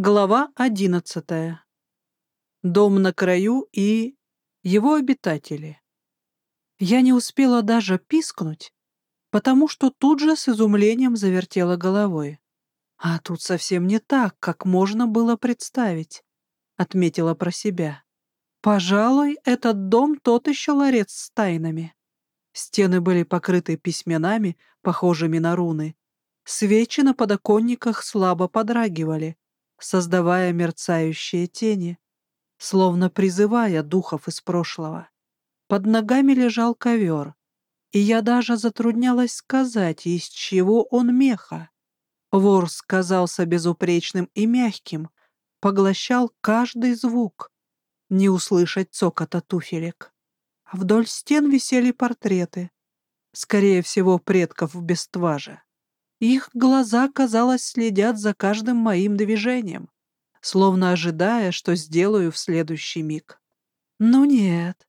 Глава одиннадцатая. Дом на краю и его обитатели. Я не успела даже пискнуть, потому что тут же с изумлением завертела головой. А тут совсем не так, как можно было представить, отметила про себя. Пожалуй, этот дом тот еще ларец с тайнами. Стены были покрыты письменами, похожими на руны. Свечи на подоконниках слабо подрагивали, создавая мерцающие тени, словно призывая духов из прошлого. Под ногами лежал ковер, и я даже затруднялась сказать, из чего он меха. Ворс казался безупречным и мягким, поглощал каждый звук, не услышать цокота туфелек. Вдоль стен висели портреты, скорее всего, предков в бестваже. Их глаза, казалось, следят за каждым моим движением, словно ожидая, что сделаю в следующий миг. Ну нет,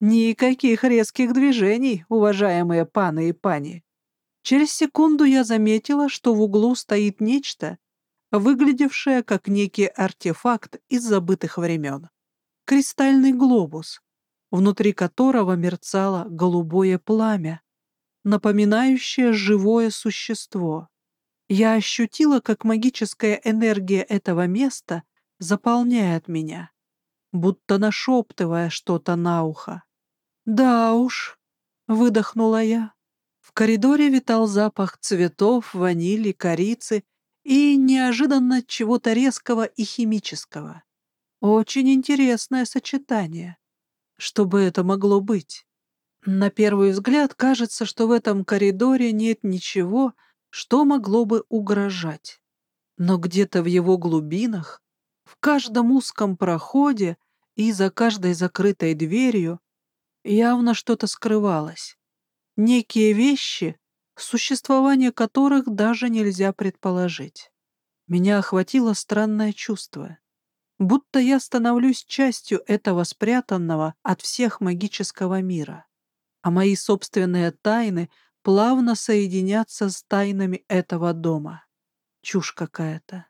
никаких резких движений, уважаемые паны и пани. Через секунду я заметила, что в углу стоит нечто, выглядевшее как некий артефакт из забытых времен. Кристальный глобус, внутри которого мерцало голубое пламя, напоминающее живое существо. Я ощутила, как магическая энергия этого места заполняет меня, будто нашептывая что-то на ухо. «Да уж», — выдохнула я. В коридоре витал запах цветов, ванили, корицы и неожиданно чего-то резкого и химического. Очень интересное сочетание. Что бы это могло быть? На первый взгляд кажется, что в этом коридоре нет ничего, что могло бы угрожать. Но где-то в его глубинах, в каждом узком проходе и за каждой закрытой дверью явно что-то скрывалось. Некие вещи, существование которых даже нельзя предположить. Меня охватило странное чувство. Будто я становлюсь частью этого спрятанного от всех магического мира а мои собственные тайны плавно соединятся с тайнами этого дома. Чушь какая-то.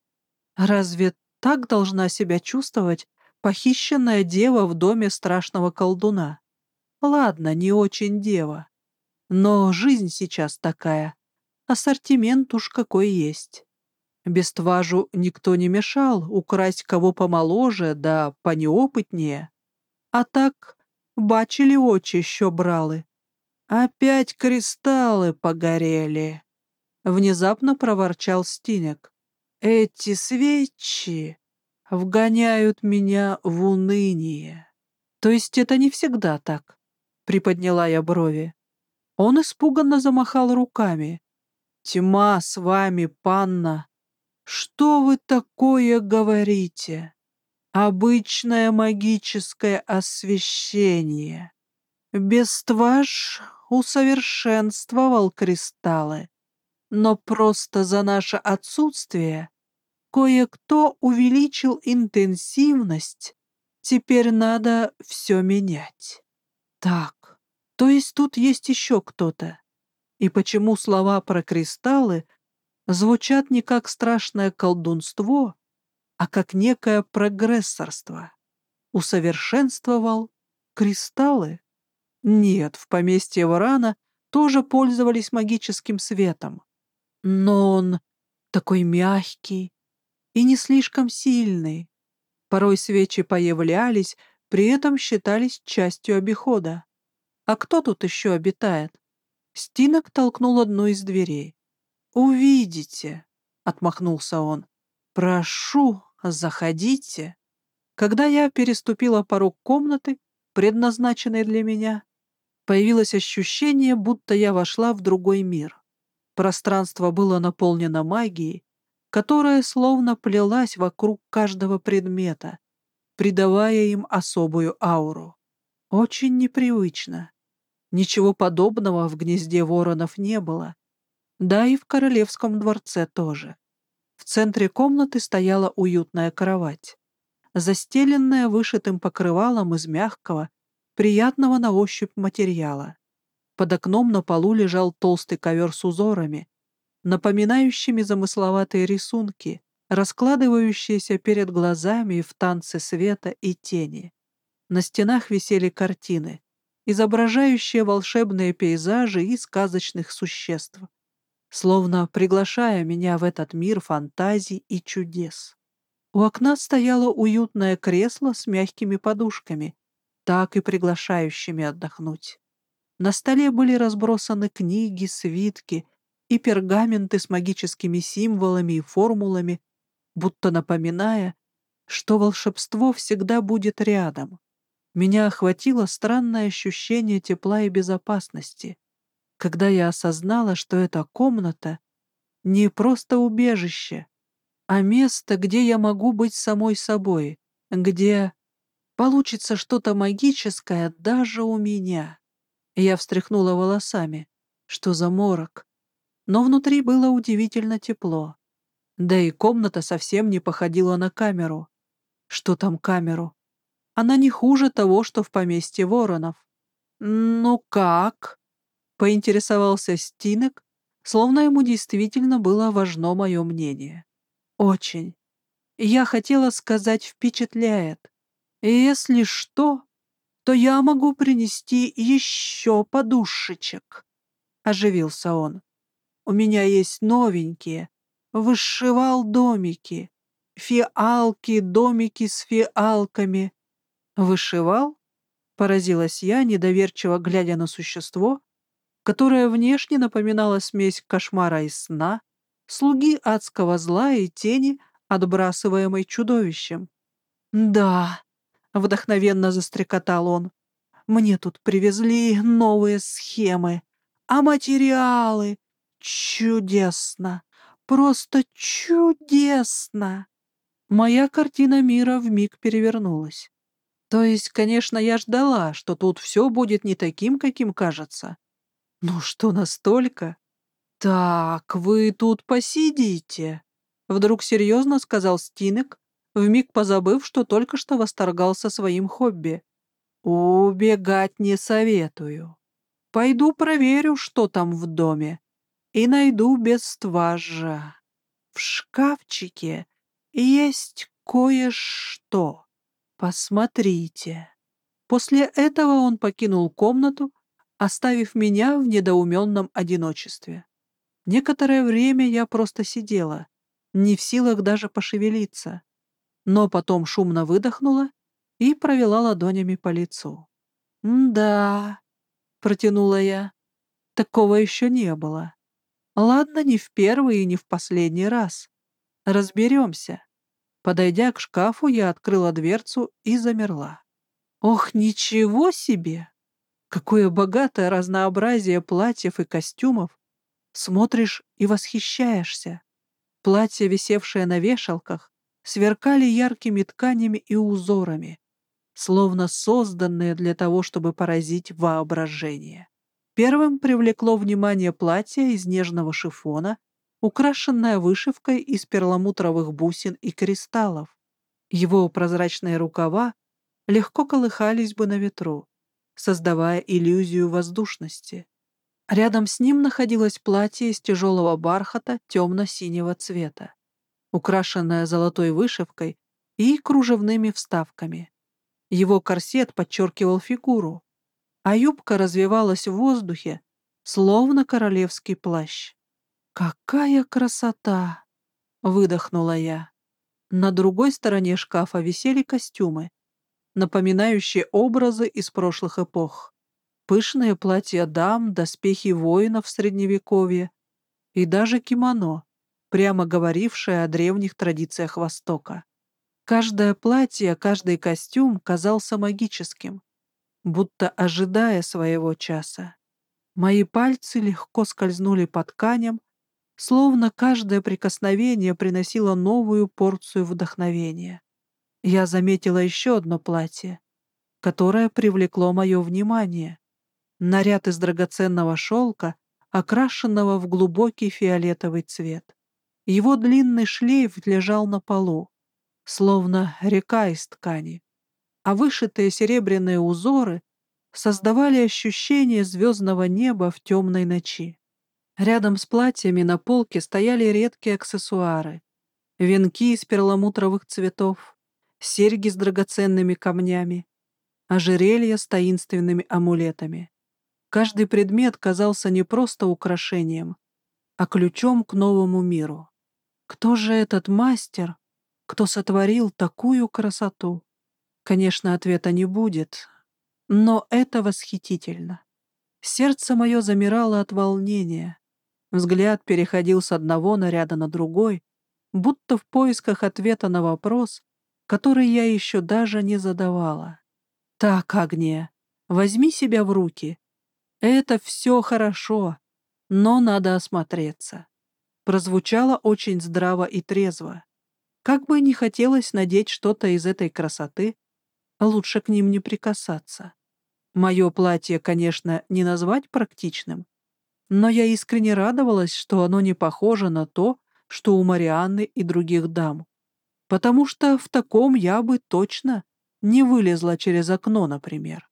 Разве так должна себя чувствовать похищенная дева в доме страшного колдуна? Ладно, не очень дева. Но жизнь сейчас такая. Ассортимент уж какой есть. Бестважу никто не мешал украсть кого помоложе да понеопытнее. А так бачили очи що брали. «Опять кристаллы погорели!» Внезапно проворчал Стинек. «Эти свечи вгоняют меня в уныние». «То есть это не всегда так?» Приподняла я брови. Он испуганно замахал руками. «Тьма с вами, панна! Что вы такое говорите? Обычное магическое освещение. Бестваж усовершенствовал кристаллы, но просто за наше отсутствие кое-кто увеличил интенсивность, теперь надо все менять. Так, то есть тут есть еще кто-то. И почему слова про кристаллы звучат не как страшное колдунство, а как некое прогрессорство? Усовершенствовал кристаллы? Нет, в поместье Варана тоже пользовались магическим светом. Но он такой мягкий и не слишком сильный. Порой свечи появлялись, при этом считались частью обихода. А кто тут еще обитает? Стинок толкнул одну из дверей. «Увидите», — отмахнулся он. «Прошу, заходите». Когда я переступила порог комнаты, предназначенной для меня, Появилось ощущение, будто я вошла в другой мир. Пространство было наполнено магией, которая словно плелась вокруг каждого предмета, придавая им особую ауру. Очень непривычно. Ничего подобного в гнезде воронов не было. Да и в королевском дворце тоже. Центре комнаты стояла уютная кровать, застеленная вышитым покрывалом из мягкого, приятного на ощупь материала. Под окном на полу лежал толстый ковер с узорами, напоминающими замысловатые рисунки, раскладывающиеся перед глазами в танце света и тени. На стенах висели картины, изображающие волшебные пейзажи и сказочных существ, словно приглашая меня в этот мир фантазий и чудес. У окна стояло уютное кресло с мягкими подушками, так и приглашающими отдохнуть. На столе были разбросаны книги, свитки и пергаменты с магическими символами и формулами, будто напоминая, что волшебство всегда будет рядом. Меня охватило странное ощущение тепла и безопасности, когда я осознала, что эта комната не просто убежище, а место, где я могу быть самой собой, где получится что-то магическое даже у меня. Я встряхнула волосами. Что за морок? Но внутри было удивительно тепло. Да и комната совсем не походила на камеру. Что там камеру? Она не хуже того, что в поместье воронов. «Ну как?» — поинтересовался Стинек, словно ему действительно было важно мое мнение. «Очень. Я хотела сказать «впечатляет». И если что, то я могу принести еще подушечек», — оживился он. «У меня есть новенькие. Вышивал домики. Фиалки, домики с фиалками. «Вышивал?» — поразилась я, недоверчиво глядя на существо, которое внешне напоминало смесь кошмара и сна, слуги адского зла и тени, отбрасываемой чудовищем. «Да», — вдохновенно застрекотал он, — «мне тут привезли новые схемы, а материалы чудесно, просто чудесно!» Моя картина мира вмиг перевернулась. То есть, конечно, я ждала, что тут все будет не таким, каким кажется. Ну что настолько? Так, вы тут посидите. Вдруг серьезно сказал Стинек, вмиг позабыв, что только что восторгался своим хобби. Убегать не советую. Пойду проверю, что там в доме, и найду без стважа. В шкафчике есть кое-что. «Посмотрите». После этого он покинул комнату, оставив меня в недоуменном одиночестве. Некоторое время я просто сидела, не в силах даже пошевелиться, но потом шумно выдохнула и провела ладонями по лицу. «Да», — протянула я, — «такого еще не было. Ладно, не в первый и не в последний раз. Разберемся». Подойдя к шкафу, я открыла дверцу и замерла. Ох, ничего себе! Какое богатое разнообразие платьев и костюмов! Смотришь и восхищаешься. Платья, висевшие на вешалках, сверкали яркими тканями и узорами, словно созданные для того, чтобы поразить воображение. Первым привлекло внимание платье из нежного шифона украшенная вышивкой из перламутровых бусин и кристаллов. Его прозрачные рукава легко колыхались бы на ветру, создавая иллюзию воздушности. Рядом с ним находилось платье из тяжелого бархата темно-синего цвета, украшенное золотой вышивкой и кружевными вставками. Его корсет подчеркивал фигуру, а юбка развивалась в воздухе, словно королевский плащ. «Какая красота!» — выдохнула я. На другой стороне шкафа висели костюмы, напоминающие образы из прошлых эпох. Пышные платья дам, доспехи воинов в Средневековье и даже кимоно, прямо говорившее о древних традициях Востока. Каждое платье, каждый костюм казался магическим, будто ожидая своего часа. Мои пальцы легко скользнули по тканям, Словно каждое прикосновение приносило новую порцию вдохновения. Я заметила еще одно платье, которое привлекло мое внимание. Наряд из драгоценного шелка, окрашенного в глубокий фиолетовый цвет. Его длинный шлейф лежал на полу, словно река из ткани, а вышитые серебряные узоры создавали ощущение звездного неба в темной ночи. Рядом с платьями на полке стояли редкие аксессуары. Венки из перламутровых цветов, серьги с драгоценными камнями, ожерелья с таинственными амулетами. Каждый предмет казался не просто украшением, а ключом к новому миру. Кто же этот мастер, кто сотворил такую красоту? Конечно, ответа не будет, но это восхитительно. Сердце мое замирало от волнения. Взгляд переходил с одного наряда на другой, будто в поисках ответа на вопрос, который я еще даже не задавала. «Так, Агния, возьми себя в руки. Это все хорошо, но надо осмотреться». Прозвучало очень здраво и трезво. Как бы ни хотелось надеть что-то из этой красоты, лучше к ним не прикасаться. Мое платье, конечно, не назвать практичным, но я искренне радовалась, что оно не похоже на то, что у Марианны и других дам, потому что в таком я бы точно не вылезла через окно, например.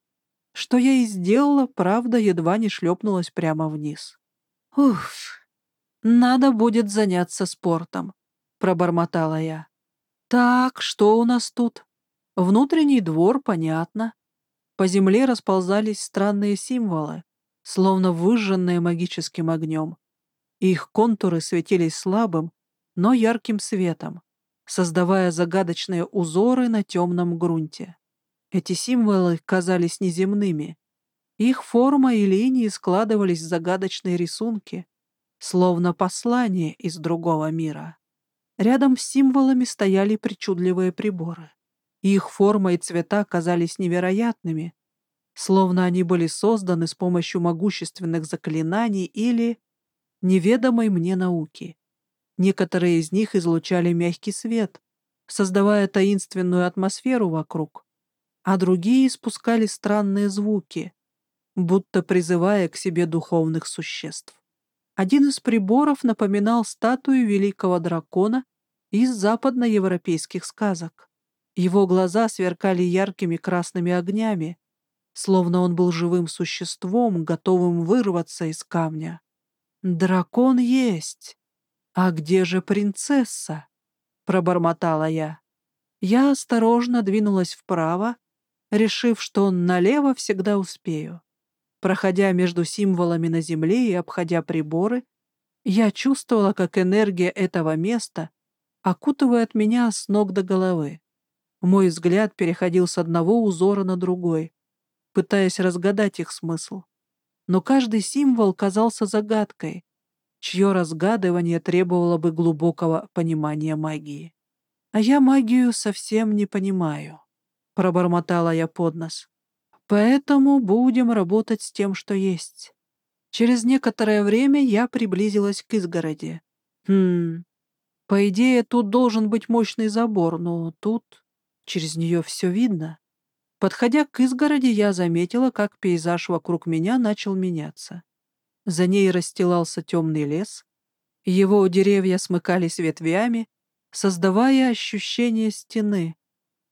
Что я и сделала, правда, едва не шлепнулась прямо вниз. «Уф, надо будет заняться спортом», — пробормотала я. «Так, что у нас тут? Внутренний двор, понятно. По земле расползались странные символы, словно выжженные магическим огнем. Их контуры светились слабым, но ярким светом, создавая загадочные узоры на темном грунте. Эти символы казались неземными. Их форма и линии складывались в загадочные рисунки, словно послание из другого мира. Рядом с символами стояли причудливые приборы. Их форма и цвета казались невероятными, словно они были созданы с помощью могущественных заклинаний или неведомой мне науки. Некоторые из них излучали мягкий свет, создавая таинственную атмосферу вокруг, а другие испускали странные звуки, будто призывая к себе духовных существ. Один из приборов напоминал статую великого дракона из западноевропейских сказок. Его глаза сверкали яркими красными огнями, словно он был живым существом, готовым вырваться из камня. «Дракон есть! А где же принцесса?» — пробормотала я. Я осторожно двинулась вправо, решив, что налево всегда успею. Проходя между символами на земле и обходя приборы, я чувствовала, как энергия этого места окутывает меня с ног до головы. Мой взгляд переходил с одного узора на другой, пытаясь разгадать их смысл. Но каждый символ казался загадкой, чье разгадывание требовало бы глубокого понимания магии. «А я магию совсем не понимаю», — пробормотала я под нос. «Поэтому будем работать с тем, что есть». Через некоторое время я приблизилась к изгороди. Хм, по идее, тут должен быть мощный забор, но тут через нее все видно. Подходя к изгороди, я заметила, как пейзаж вокруг меня начал меняться. За ней расстилался темный лес, его деревья смыкались ветвями, создавая ощущение стены.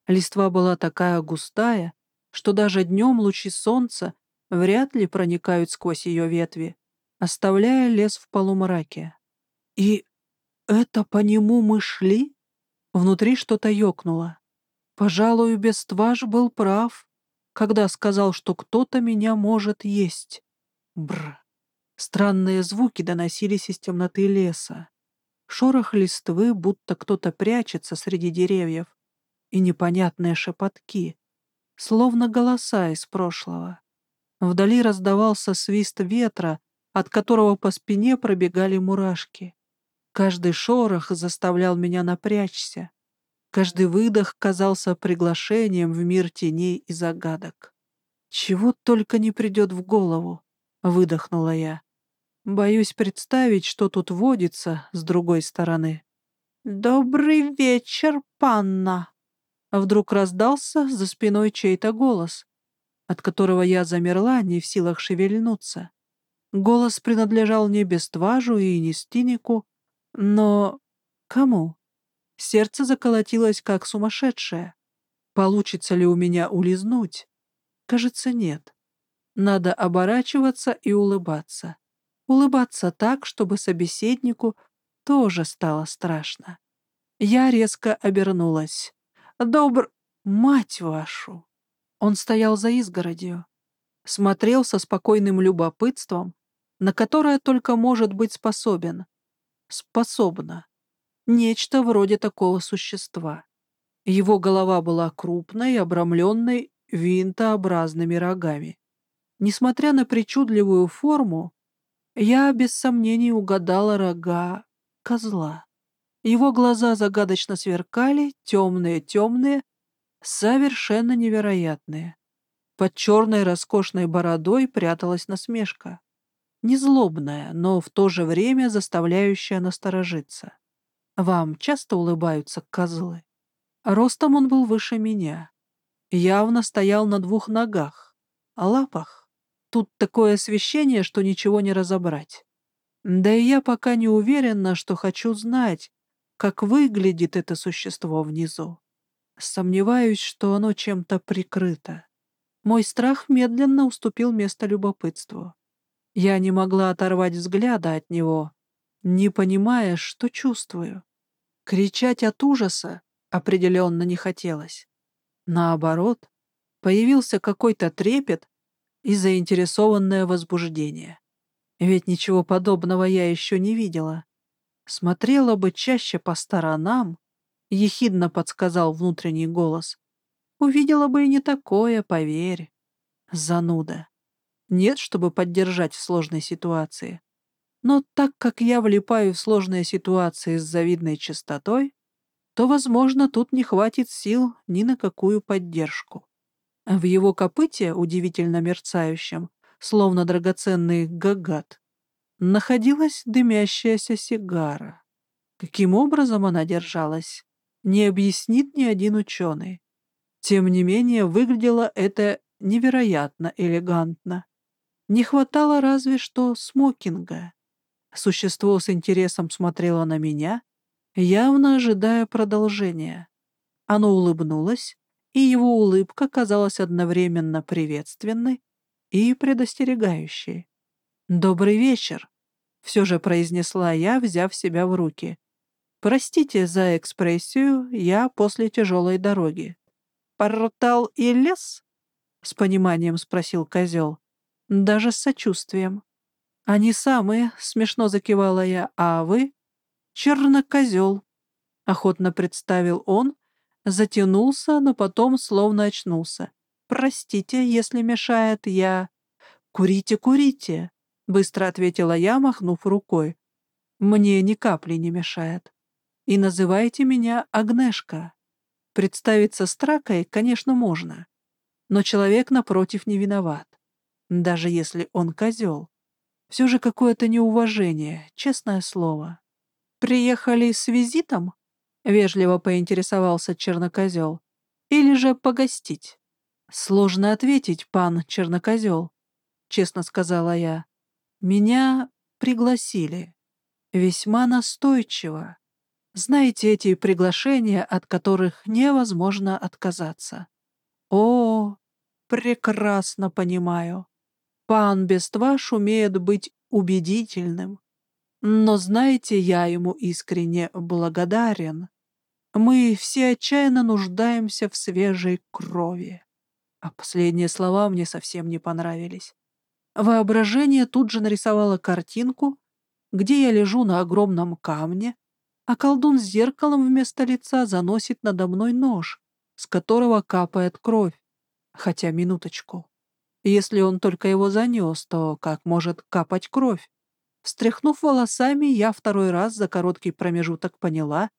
Листва была такая густая, что даже днем лучи солнца вряд ли проникают сквозь ее ветви, оставляя лес в полумраке. И «Это по нему мы шли?» Внутри что-то ёкнуло. Пожалуй, Бестваж был прав, когда сказал, что кто-то меня может есть. Бр. Странные звуки доносились из темноты леса. Шорох листвы, будто кто-то прячется среди деревьев, и непонятные шепотки, словно голоса из прошлого. Вдали раздавался свист ветра, от которого по спине пробегали мурашки. Каждый шорох заставлял меня напрячься. Каждый выдох казался приглашением в мир теней и загадок. «Чего только не придет в голову», — выдохнула я. Боюсь представить, что тут водится с другой стороны. «Добрый вечер, панна!» Вдруг раздался за спиной чей-то голос, от которого я замерла, не в силах шевельнуться. Голос принадлежал не Бестважу и не Стинику, но кому? Сердце заколотилось, как сумасшедшее. Получится ли у меня улизнуть? Кажется, нет. Надо оборачиваться и улыбаться. Улыбаться так, чтобы собеседнику тоже стало страшно. Я резко обернулась. «Добр... Мать вашу!» Он стоял за изгородью, смотрел со спокойным любопытством, на которое только может быть способен. Способна. Нечто вроде такого существа. Его голова была крупной, обрамленной винтообразными рогами. Несмотря на причудливую форму, я без сомнений угадала рога козла. Его глаза загадочно сверкали, темные-темные, совершенно невероятные. Под черной роскошной бородой пряталась насмешка. Незлобная, но в то же время заставляющая насторожиться. Вам часто улыбаются козлы? Ростом он был выше меня. Явно стоял на двух ногах, лапах. Тут такое освещение, что ничего не разобрать. Да и я пока не уверена, что хочу знать, как выглядит это существо внизу. Сомневаюсь, что оно чем-то прикрыто. Мой страх медленно уступил место любопытству. Я не могла оторвать взгляда от него, не понимая, что чувствую. Кричать от ужаса определенно не хотелось. Наоборот, появился какой-то трепет и заинтересованное возбуждение. Ведь ничего подобного я еще не видела. Смотрела бы чаще по сторонам, — ехидно подсказал внутренний голос. Увидела бы и не такое, поверь. Зануда. Нет, чтобы поддержать в сложной ситуации. Но так как я влипаю в сложные ситуации с завидной частотой, то, возможно, тут не хватит сил ни на какую поддержку. В его копыте, удивительно мерцающем, словно драгоценный гагат, находилась дымящаяся сигара. Каким образом она держалась, не объяснит ни один ученый. Тем не менее, выглядело это невероятно элегантно. Не хватало разве что смокинга. Существо с интересом смотрело на меня, явно ожидая продолжения. Оно улыбнулось, и его улыбка казалась одновременно приветственной и предостерегающей. «Добрый вечер», — все же произнесла я, взяв себя в руки. «Простите за экспрессию, я после тяжелой дороги». «Портал и лес?» — с пониманием спросил козел. «Даже с сочувствием». «Они самые», — смешно закивала я, — «а вы?» «Чернокозел», — охотно представил он, затянулся, но потом словно очнулся. «Простите, если мешает, я...» «Курите, курите!» — быстро ответила я, махнув рукой. «Мне ни капли не мешает. И называйте меня Агнешка. Представиться стракой, конечно, можно, но человек напротив не виноват, даже если он козел. Все же какое-то неуважение, честное слово. «Приехали с визитом?» — вежливо поинтересовался чернокозел. «Или же погостить?» «Сложно ответить, пан чернокозел», — честно сказала я. Меня пригласили. Весьма настойчиво. Знаете эти приглашения, от которых невозможно отказаться? О, прекрасно понимаю. Пан Бестваш умеет быть убедительным. Но, знаете, я ему искренне благодарен. Мы все отчаянно нуждаемся в свежей крови. А последние слова мне совсем не понравились. Воображение тут же нарисовало картинку, где я лежу на огромном камне, а колдун с зеркалом вместо лица заносит надо мной нож, с которого капает кровь. Хотя, минуточку. Если он только его занес, то как может капать кровь? Встряхнув волосами, я второй раз за короткий промежуток поняла,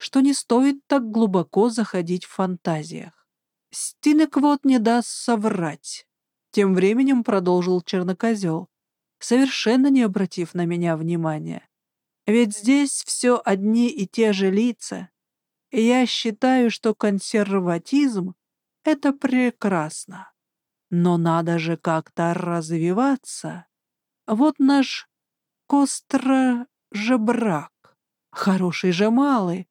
что не стоит так глубоко заходить в фантазиях. Стинеквот не даст соврать. Тем временем продолжил чернокозел, совершенно не обратив на меня внимания. Ведь здесь все одни и те же лица. И я считаю, что консерватизм — это прекрасно. Но надо же как-то развиваться. Вот наш Костра жебрак. Хороший же малый,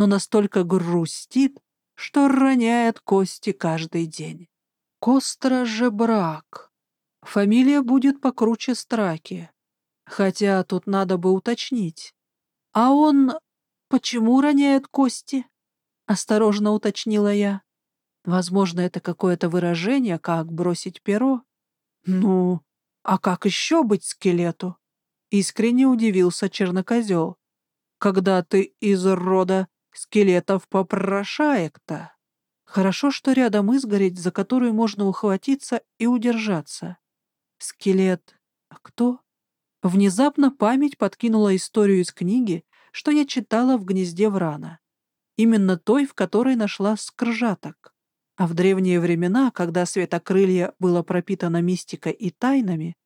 но настолько грустит, что роняет кости каждый день. Костра же брак. Фамилия будет покруче Страки. Хотя тут надо бы уточнить. А он почему роняют кости?» — осторожно уточнила я. Возможно, это какое-то выражение, как бросить перо. «Ну, а как еще быть скелету?» — искренне удивился чернокозел. «Когда ты из рода скелетов попрошаек-то?» Хорошо, что рядом изгородь, за которую можно ухватиться и удержаться. Скелет. А кто? Внезапно память подкинула историю из книги, что я читала в гнезде Врана. Именно той, в которой нашла скржаток. А в древние времена, когда светокрылье было пропитано мистикой и тайнами,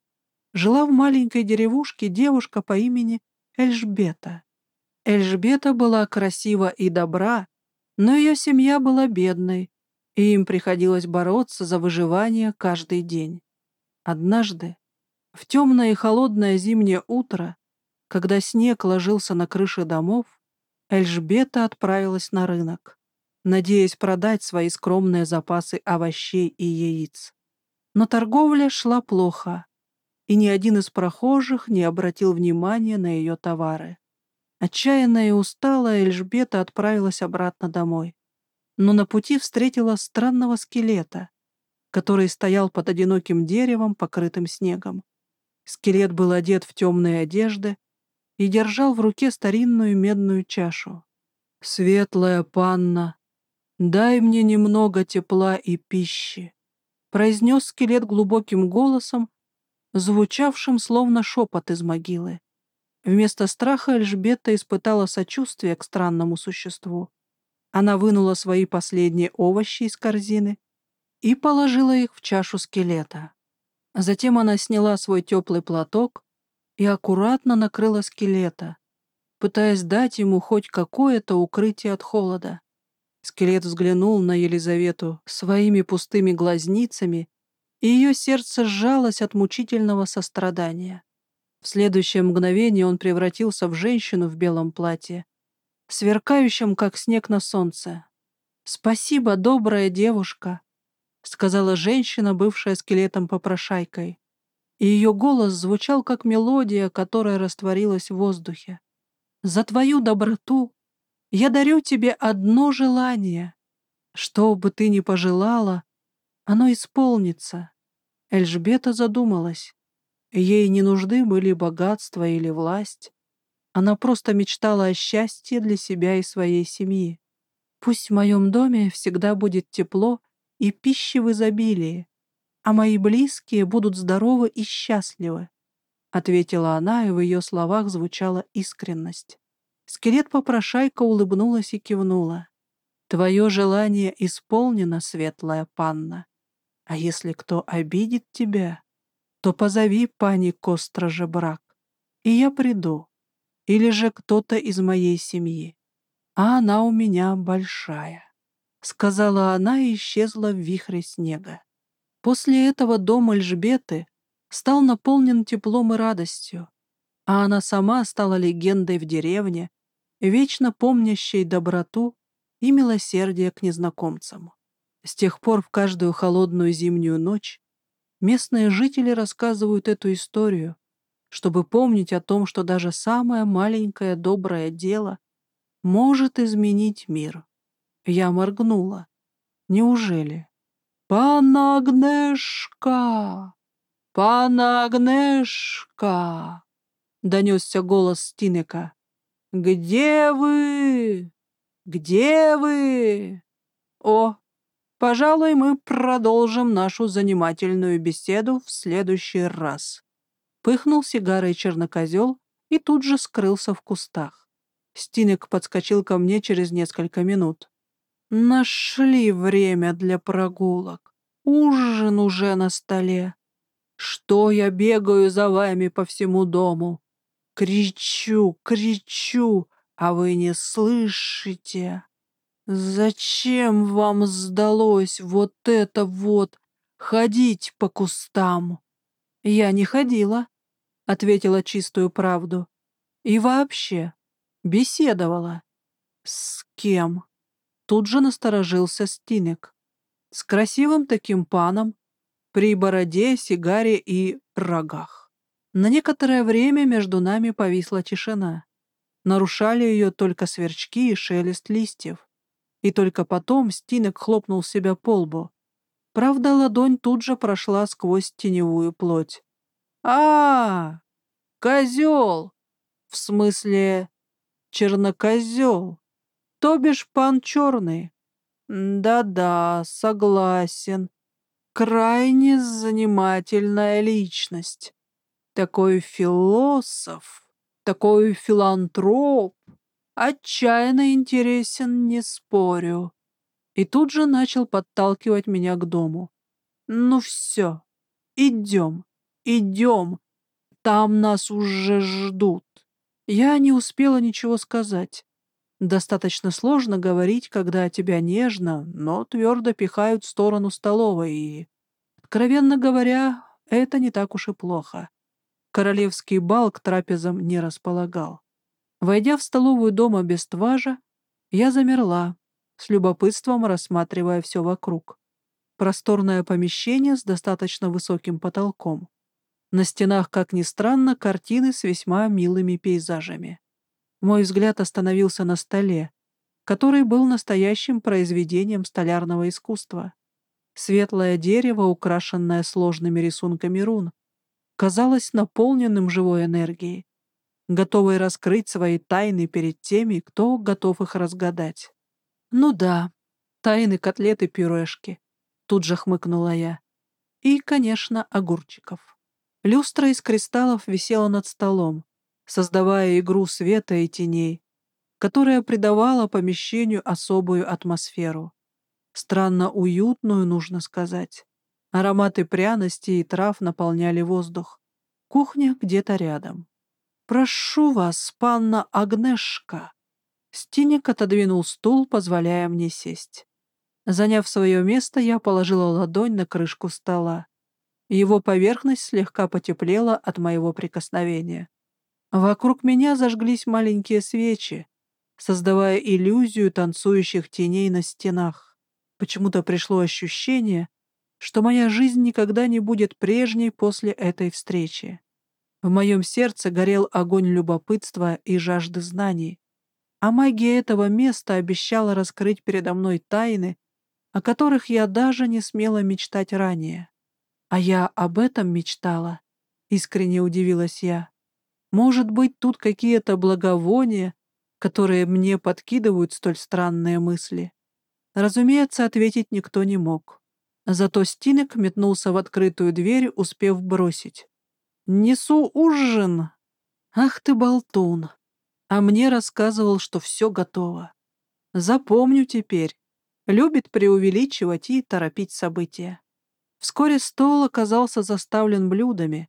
жила в маленькой деревушке девушка по имени Эльжбета. Эльжбета была красива и добра, но ее семья была бедной, и им приходилось бороться за выживание каждый день. Однажды, в темное и холодное зимнее утро, когда снег ложился на крыши домов, Эльжбета отправилась на рынок, надеясь продать свои скромные запасы овощей и яиц. Но торговля шла плохо, и ни один из прохожих не обратил внимания на ее товары. Отчаянная и усталая Эльжбета отправилась обратно домой. Но на пути встретила странного скелета, который стоял под одиноким деревом, покрытым снегом. Скелет был одет в темные одежды и держал в руке старинную медную чашу. «Светлая панна, дай мне немного тепла и пищи», произнес скелет глубоким голосом, звучавшим словно шепот из могилы. Вместо страха Эльжбета испытала сочувствие к странному существу. Она вынула свои последние овощи из корзины и положила их в чашу скелета. Затем она сняла свой теплый платок и аккуратно накрыла скелета, пытаясь дать ему хоть какое-то укрытие от холода. Скелет взглянул на Елизавету своими пустыми глазницами, и ее сердце сжалось от мучительного сострадания. В следующее мгновение он превратился в женщину в белом платье, сверкающем, как снег на солнце. «Спасибо, добрая девушка», — сказала женщина, бывшая скелетом-попрошайкой. И ее голос звучал, как мелодия, которая растворилась в воздухе. «За твою доброту я дарю тебе одно желание. Что бы ты ни пожелала, оно исполнится». Эльжбета задумалась. Ей не нужны были богатство или власть. Она просто мечтала о счастье для себя и своей семьи. Пусть в моем доме всегда будет тепло и пищи в изобилии, а мои близкие будут здоровы и счастливы, — ответила она, и в ее словах звучала искренность. Скелет-попрошайка улыбнулась и кивнула. «Твое желание исполнено, светлая панна. А если кто обидит тебя, то позови пани Костража брак, и я приду, или же кто-то из моей семьи. А она у меня большая», — сказала она и исчезла в вихре снега. После этого дом Эльжбеты стал наполнен теплом и радостью, а она сама стала легендой в деревне, вечно помнящей доброту и милосердие к незнакомцам. С тех пор в каждую холодную зимнюю ночь Местные жители рассказывают эту историю, чтобы помнить о том, что даже самое маленькое доброе дело может изменить мир. Я моргнула. Неужели? «Пана Агнешка! Пана Агнешка!» — донесся голос Стинека. «Где вы? Где вы?» «О, Пожалуй, мы продолжим нашу занимательную беседу в следующий раз. Пыхнул сигарой чернокозел и тут же скрылся в кустах. Стинек подскочил ко мне через несколько минут. Нашли время для прогулок. Ужин уже на столе. Что я бегаю за вами по всему дому? Кричу, кричу, а вы не слышите. «Зачем вам сдалось вот это вот ходить по кустам?» «Я не ходила», — ответила чистую правду. «И вообще, беседовала». «С кем?» Тут же насторожился Стинек. «С красивым таким паном, при бороде, сигаре и рогах». На некоторое время между нами повисла тишина. Нарушали ее только сверчки и шелест листьев. И только потом Стинок хлопнул себя по лбу. Правда, ладонь тут же прошла сквозь теневую плоть. а, -а, -а Козел! В смысле, чернокозел. То бишь пан черный. Да-да, согласен. Крайне занимательная личность. Такой философ, такой филантроп. Отчаянно интересен, не спорю. И тут же начал подталкивать меня к дому. Ну все, идем, идем. Там нас уже ждут. Я не успела ничего сказать. Достаточно сложно говорить, когда тебя нежно, но твердо пихают в сторону столовой, и, откровенно говоря, это не так уж и плохо. Королевский бал к трапезам не располагал. Войдя в столовую дома без тважа, я замерла, с любопытством рассматривая все вокруг. Просторное помещение с достаточно высоким потолком. На стенах, как ни странно, картины с весьма милыми пейзажами. Мой взгляд остановился на столе, который был настоящим произведением столярного искусства. Светлое дерево, украшенное сложными рисунками рун, казалось наполненным живой энергией, готовой раскрыть свои тайны перед теми, кто готов их разгадать. «Ну да, тайны котлеты-пюрешки», — тут же хмыкнула я. «И, конечно, огурчиков». Люстра из кристаллов висела над столом, создавая игру света и теней, которая придавала помещению особую атмосферу. Странно уютную, нужно сказать. Ароматы пряностей и трав наполняли воздух. Кухня где-то рядом. «Прошу вас, панна Агнешка!» Стиник отодвинул стул, позволяя мне сесть. Заняв свое место, я положила ладонь на крышку стола. Его поверхность слегка потеплела от моего прикосновения. Вокруг меня зажглись маленькие свечи, создавая иллюзию танцующих теней на стенах. Почему-то пришло ощущение, что моя жизнь никогда не будет прежней после этой встречи. В моем сердце горел огонь любопытства и жажды знаний, а магия этого места обещала раскрыть передо мной тайны, о которых я даже не смела мечтать ранее. «А я об этом мечтала», — искренне удивилась я. «Может быть, тут какие-то благовония, которые мне подкидывают столь странные мысли?» Разумеется, ответить никто не мог. Зато Стинек метнулся в открытую дверь, успев бросить. «Несу ужин!» «Ах ты, болтун!» А мне рассказывал, что все готово. Запомню теперь. Любит преувеличивать и торопить события. Вскоре стол оказался заставлен блюдами,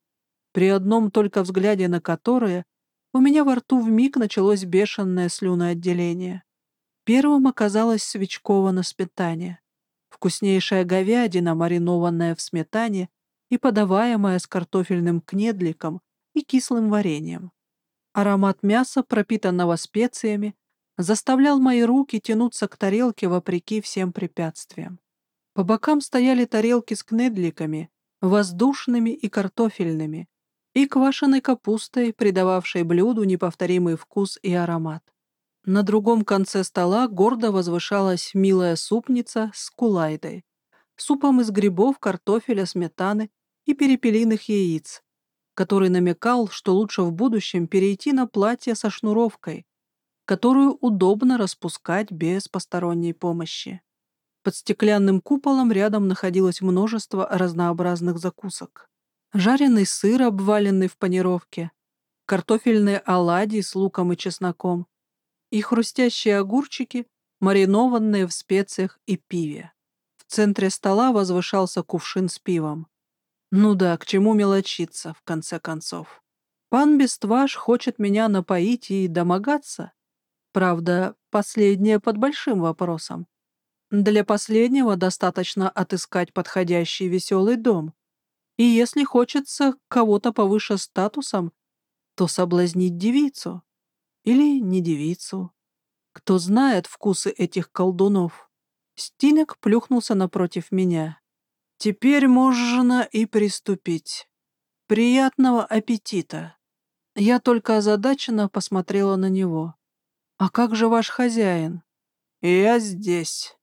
при одном только взгляде на которые у меня во рту вмиг началось бешеное слюноотделение. Первым оказалось свечково на сметане. Вкуснейшая говядина, маринованная в сметане и подаваемая с картофельным кнедликом и кислым вареньем. Аромат мяса, пропитанного специями, заставлял мои руки тянуться к тарелке вопреки всем препятствиям. По бокам стояли тарелки с кнедликами, воздушными и картофельными, и квашеной капустой, придававшей блюду неповторимый вкус и аромат. На другом конце стола гордо возвышалась милая супница с кулайдой, супом из грибов, картофеля, сметаны и перепелиных яиц, который намекал, что лучше в будущем перейти на платье со шнуровкой, которую удобно распускать без посторонней помощи. Под стеклянным куполом рядом находилось множество разнообразных закусок. Жареный сыр, обваленный в панировке, картофельные оладьи с луком и чесноком и хрустящие огурчики, маринованные в специях и пиве. В центре стола возвышался кувшин с пивом. Ну да, к чему мелочиться, в конце концов. Пан Бестваш хочет меня напоить и домогаться. Правда, последнее под большим вопросом. Для последнего достаточно отыскать подходящий веселый дом. И если хочется кого-то повыше статусом, то соблазнить девицу. Или не девицу. Кто знает вкусы этих колдунов. Стинек плюхнулся напротив меня. Теперь можно и приступить. Приятного аппетита. Я только озадаченно посмотрела на него. «А как же ваш хозяин?» «Я здесь»,